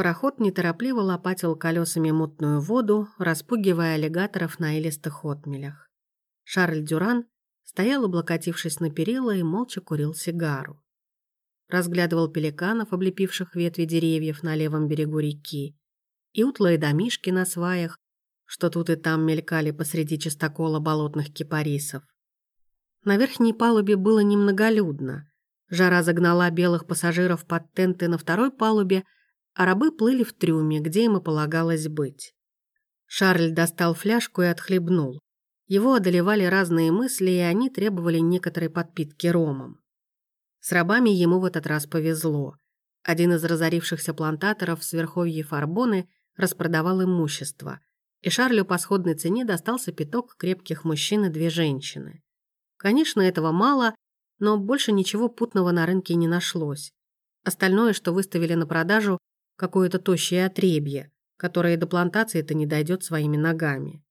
Пароход неторопливо лопатил колесами мутную воду, распугивая аллигаторов на илистых отмелях. Шарль Дюран стоял, облокотившись на перила, и молча курил сигару. Разглядывал пеликанов, облепивших ветви деревьев на левом берегу реки, и утлые домишки на сваях, что тут и там мелькали посреди чистокола болотных кипарисов. На верхней палубе было немноголюдно. Жара загнала белых пассажиров под тенты на второй палубе, а рабы плыли в трюме, где им и полагалось быть. Шарль достал фляжку и отхлебнул. Его одолевали разные мысли, и они требовали некоторой подпитки ромом. С рабами ему в этот раз повезло. Один из разорившихся плантаторов с верховья Фарбоны распродавал имущество, и Шарлю по сходной цене достался пяток крепких мужчин и две женщины. Конечно, этого мало, но больше ничего путного на рынке не нашлось. Остальное, что выставили на продажу, какое-то тощее отребье, которое до плантации-то не дойдет своими ногами.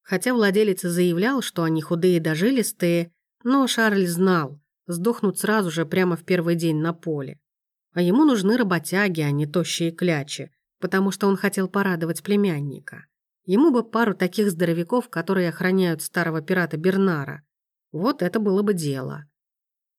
Хотя владелец и заявлял, что они худые да жилистые, но Шарль знал, сдохнут сразу же прямо в первый день на поле. А ему нужны работяги, а не тощие клячи, потому что он хотел порадовать племянника. Ему бы пару таких здоровяков, которые охраняют старого пирата Бернара. Вот это было бы дело.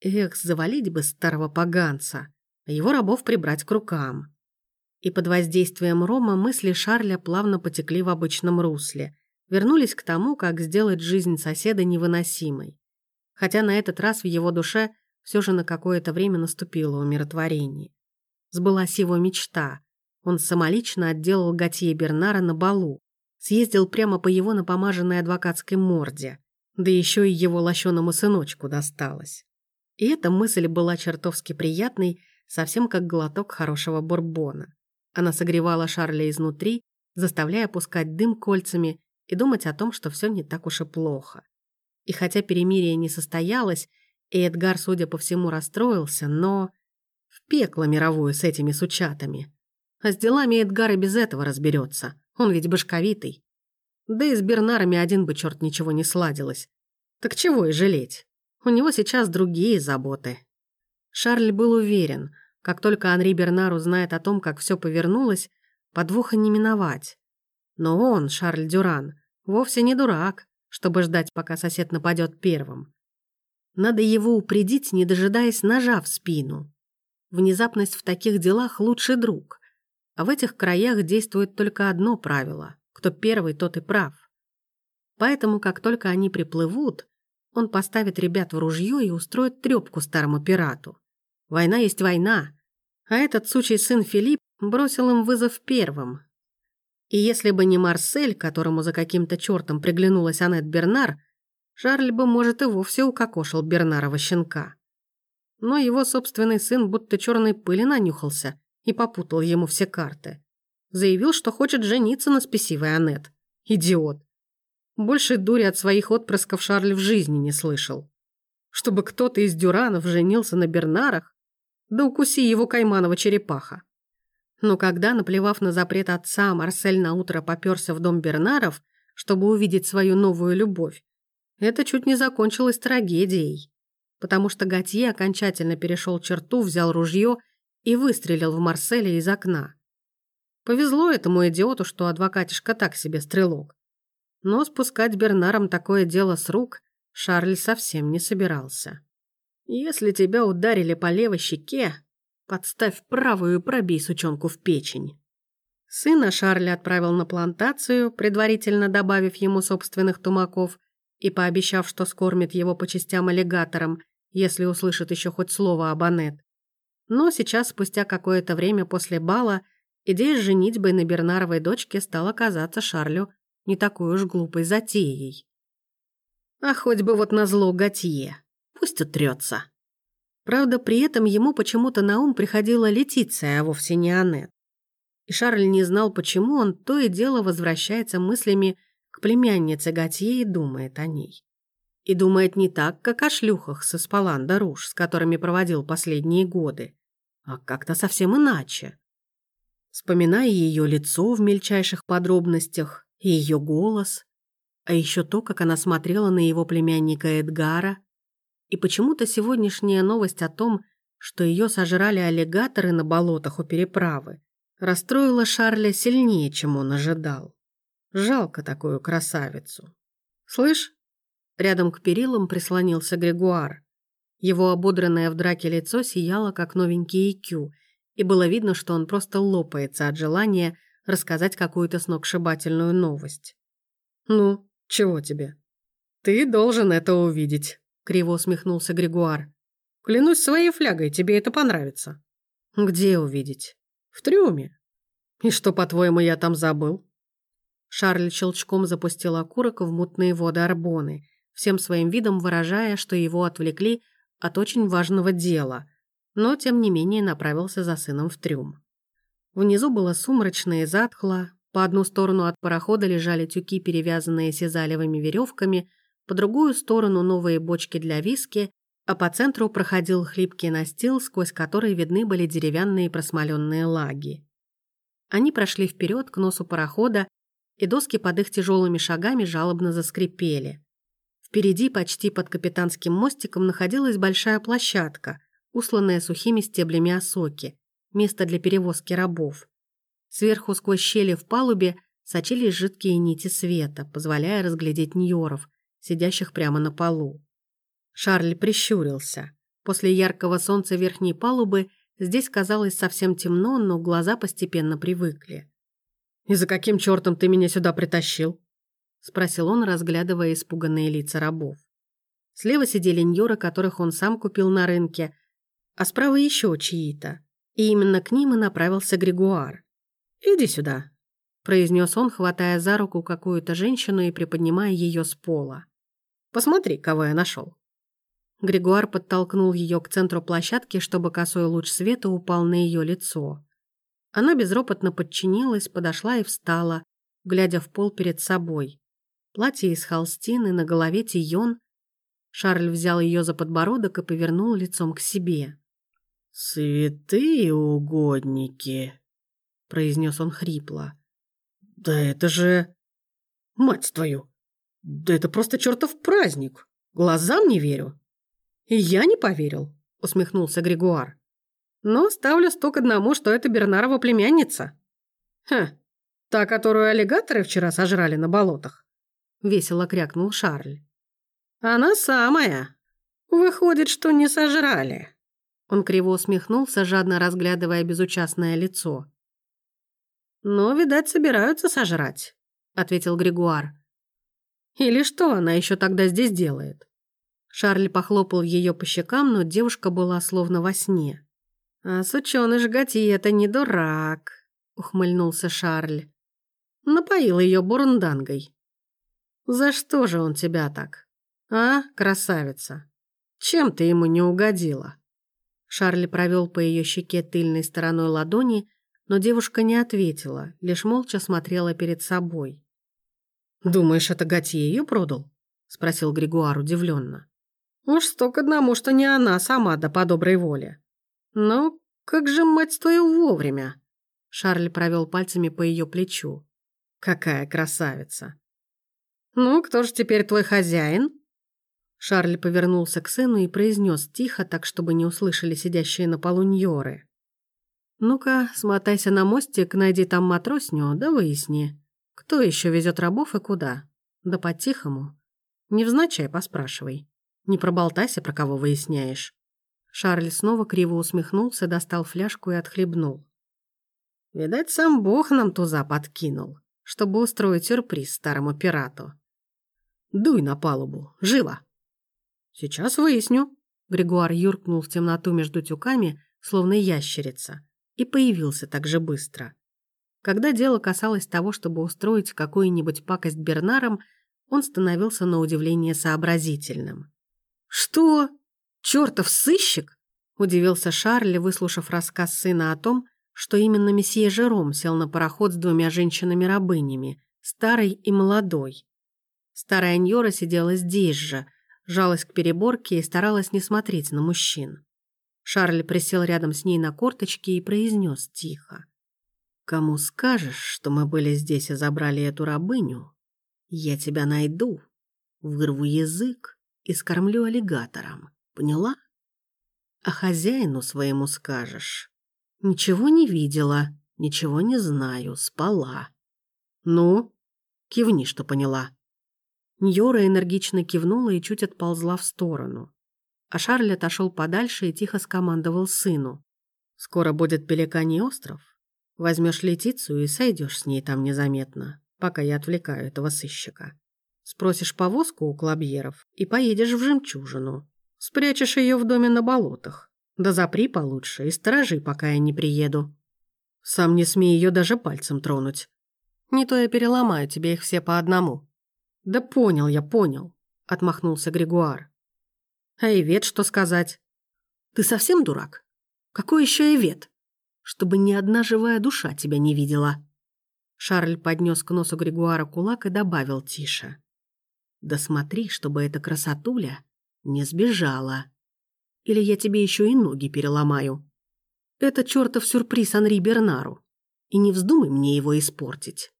Эх, завалить бы старого поганца, а его рабов прибрать к рукам. И под воздействием Рома мысли Шарля плавно потекли в обычном русле, вернулись к тому, как сделать жизнь соседа невыносимой. Хотя на этот раз в его душе все же на какое-то время наступило умиротворение. Сбылась его мечта. Он самолично отделал Готье Бернара на балу, съездил прямо по его напомаженной адвокатской морде, да еще и его лощеному сыночку досталось. И эта мысль была чертовски приятной, совсем как глоток хорошего бурбона. Она согревала Шарля изнутри, заставляя пускать дым кольцами и думать о том, что все не так уж и плохо. И хотя перемирие не состоялось, и Эдгар, судя по всему, расстроился, но... В пекло мировую с этими сучатами. А с делами Эдгар и без этого разберется. Он ведь башковитый. Да и с Бернарами один бы черт ничего не сладилось. Так чего и жалеть? У него сейчас другие заботы. Шарль был уверен, как только Анри Бернар узнает о том, как все повернулось, подвоха не миновать. Но он, Шарль Дюран, вовсе не дурак, чтобы ждать, пока сосед нападет первым. Надо его упредить, не дожидаясь ножа в спину. Внезапность в таких делах лучший друг. А в этих краях действует только одно правило – кто первый, тот и прав. Поэтому, как только они приплывут, он поставит ребят в ружье и устроит трепку старому пирату. Война есть война, а этот сучий сын Филипп бросил им вызов первым, и если бы не Марсель, которому за каким-то чертом приглянулась Аннет Бернар, Шарль бы, может, и вовсе укокошил Бернарова щенка. Но его собственный сын будто черной пыли нанюхался и попутал ему все карты. Заявил, что хочет жениться на спесивой Аннет. Идиот. Больше дури от своих отпрысков Шарль в жизни не слышал. Чтобы кто-то из дюранов женился на Бернарах, да укуси его кайманова черепаха. Но когда, наплевав на запрет отца, Марсель наутро попёрся в дом Бернаров, чтобы увидеть свою новую любовь, это чуть не закончилось трагедией, потому что Готье окончательно перешел черту, взял ружье и выстрелил в Марселя из окна. Повезло этому идиоту, что адвокатишка так себе стрелок. Но спускать Бернарам такое дело с рук Шарль совсем не собирался. Если тебя ударили по левой щеке, Подставь правую и пробей сучонку в печень. Сына Шарля отправил на плантацию, предварительно добавив ему собственных тумаков и пообещав, что скормит его по частям аллигаторам, если услышит еще хоть слово об Анет. Но сейчас, спустя какое-то время после бала, идея с женитьбой на Бернаровой дочке стала казаться Шарлю не такой уж глупой затеей. А хоть бы вот назло Готье, пусть утрется. Правда, при этом ему почему-то на ум приходила Летиция, а вовсе не Аннет. И Шарль не знал, почему он то и дело возвращается мыслями к племяннице Готье и думает о ней. И думает не так, как о шлюхах со Спаланда Руж, с которыми проводил последние годы, а как-то совсем иначе. Вспоминая ее лицо в мельчайших подробностях и ее голос, а еще то, как она смотрела на его племянника Эдгара, и почему-то сегодняшняя новость о том, что ее сожрали аллигаторы на болотах у переправы, расстроила Шарля сильнее, чем он ожидал. Жалко такую красавицу. «Слышь?» Рядом к перилам прислонился Грегуар. Его ободранное в драке лицо сияло, как новенький IQ, и было видно, что он просто лопается от желания рассказать какую-то сногсшибательную новость. «Ну, чего тебе?» «Ты должен это увидеть», — криво усмехнулся Григуар. «Клянусь своей флягой, тебе это понравится». «Где увидеть?» «В трюме». «И что, по-твоему, я там забыл?» Шарль щелчком запустил окурок в мутные воды Арбоны, всем своим видом выражая, что его отвлекли от очень важного дела, но, тем не менее, направился за сыном в трюм. Внизу было сумрачно и затхло, по одну сторону от парохода лежали тюки, перевязанные сизалевыми веревками, по другую сторону новые бочки для виски, а по центру проходил хлипкий настил, сквозь который видны были деревянные просмоленные лаги. Они прошли вперед к носу парохода, и доски под их тяжелыми шагами жалобно заскрипели. Впереди, почти под капитанским мостиком, находилась большая площадка, усланная сухими стеблями осоки, место для перевозки рабов. Сверху сквозь щели в палубе сочились жидкие нити света, позволяя разглядеть ньоров, сидящих прямо на полу. Шарль прищурился. После яркого солнца верхней палубы здесь казалось совсем темно, но глаза постепенно привыкли. «И за каким чертом ты меня сюда притащил?» — спросил он, разглядывая испуганные лица рабов. Слева сидели ньоры, которых он сам купил на рынке, а справа еще чьи-то. И именно к ним и направился Григуар. «Иди сюда», — произнес он, хватая за руку какую-то женщину и приподнимая ее с пола. «Посмотри, кого я нашел». Григуар подтолкнул ее к центру площадки, чтобы косой луч света упал на ее лицо. Она безропотно подчинилась, подошла и встала, глядя в пол перед собой. Платье из холстины, на голове тион. Шарль взял ее за подбородок и повернул лицом к себе. «Святые угодники!» — произнес он хрипло. «Да это же... Мать твою! Да это просто чертов праздник! Глазам не верю!» «И я не поверил», — усмехнулся Григуар. «Но ставлю сто к одному, что это Бернарова племянница». «Ха, та, которую аллигаторы вчера сожрали на болотах», — весело крякнул Шарль. «Она самая. Выходит, что не сожрали». Он криво усмехнулся, жадно разглядывая безучастное лицо. «Но, видать, собираются сожрать», — ответил Григуар. «Или что она еще тогда здесь делает?» Шарль похлопал ее по щекам, но девушка была словно во сне. «А сучёный жгати это не дурак», — ухмыльнулся Шарль. Напоил ее бурундангой. «За что же он тебя так? А, красавица? Чем ты ему не угодила?» Шарль провел по ее щеке тыльной стороной ладони, но девушка не ответила, лишь молча смотрела перед собой. «Думаешь, это Готье ее продал?» — спросил Григуар удивленно. «Уж сто одному, что не она сама, да по доброй воле. Ну, как же, мать твою, вовремя!» Шарль провел пальцами по ее плечу. «Какая красавица!» «Ну, кто же теперь твой хозяин?» Шарль повернулся к сыну и произнес тихо, так чтобы не услышали сидящие на полу ньоры. «Ну-ка, смотайся на мостик, найди там матросню, да выясни, кто еще везет рабов и куда. Да по-тихому. Невзначай поспрашивай. Не проболтайся, про кого выясняешь». Шарль снова криво усмехнулся, достал фляжку и отхлебнул. «Видать, сам Бог нам туза подкинул, чтобы устроить сюрприз старому пирату. Дуй на палубу, живо!» «Сейчас выясню». Григуар юркнул в темноту между тюками, словно ящерица, и появился так же быстро. Когда дело касалось того, чтобы устроить какую-нибудь пакость Бернарам, он становился на удивление сообразительным. «Что? Чёртов сыщик?» – удивился Шарль, выслушав рассказ сына о том, что именно месье Жером сел на пароход с двумя женщинами-рабынями, старой и молодой. Старая Ньора сидела здесь же – жалась к переборке и старалась не смотреть на мужчин. Шарль присел рядом с ней на корточки и произнес тихо. «Кому скажешь, что мы были здесь и забрали эту рабыню, я тебя найду, вырву язык и скормлю аллигатором. Поняла? А хозяину своему скажешь. Ничего не видела, «Ничего не знаю, спала». «Ну?» «Кивни, что поняла». Ньора энергично кивнула и чуть отползла в сторону. А Шарль отошел подальше и тихо скомандовал сыну. «Скоро будет Пеликаний остров. Возьмешь Летицию и сойдешь с ней там незаметно, пока я отвлекаю этого сыщика. Спросишь повозку у клабьеров и поедешь в жемчужину. Спрячешь ее в доме на болотах. Да запри получше и сторожи, пока я не приеду. Сам не смей ее даже пальцем тронуть. Не то я переломаю тебе их все по одному». «Да понял я, понял», — отмахнулся Григуар. «А Ивет что сказать?» «Ты совсем дурак? Какой еще Ивет? Чтобы ни одна живая душа тебя не видела». Шарль поднес к носу Григуара кулак и добавил тише. «Да смотри, чтобы эта красотуля не сбежала. Или я тебе еще и ноги переломаю. Это чертов сюрприз Анри Бернару. И не вздумай мне его испортить».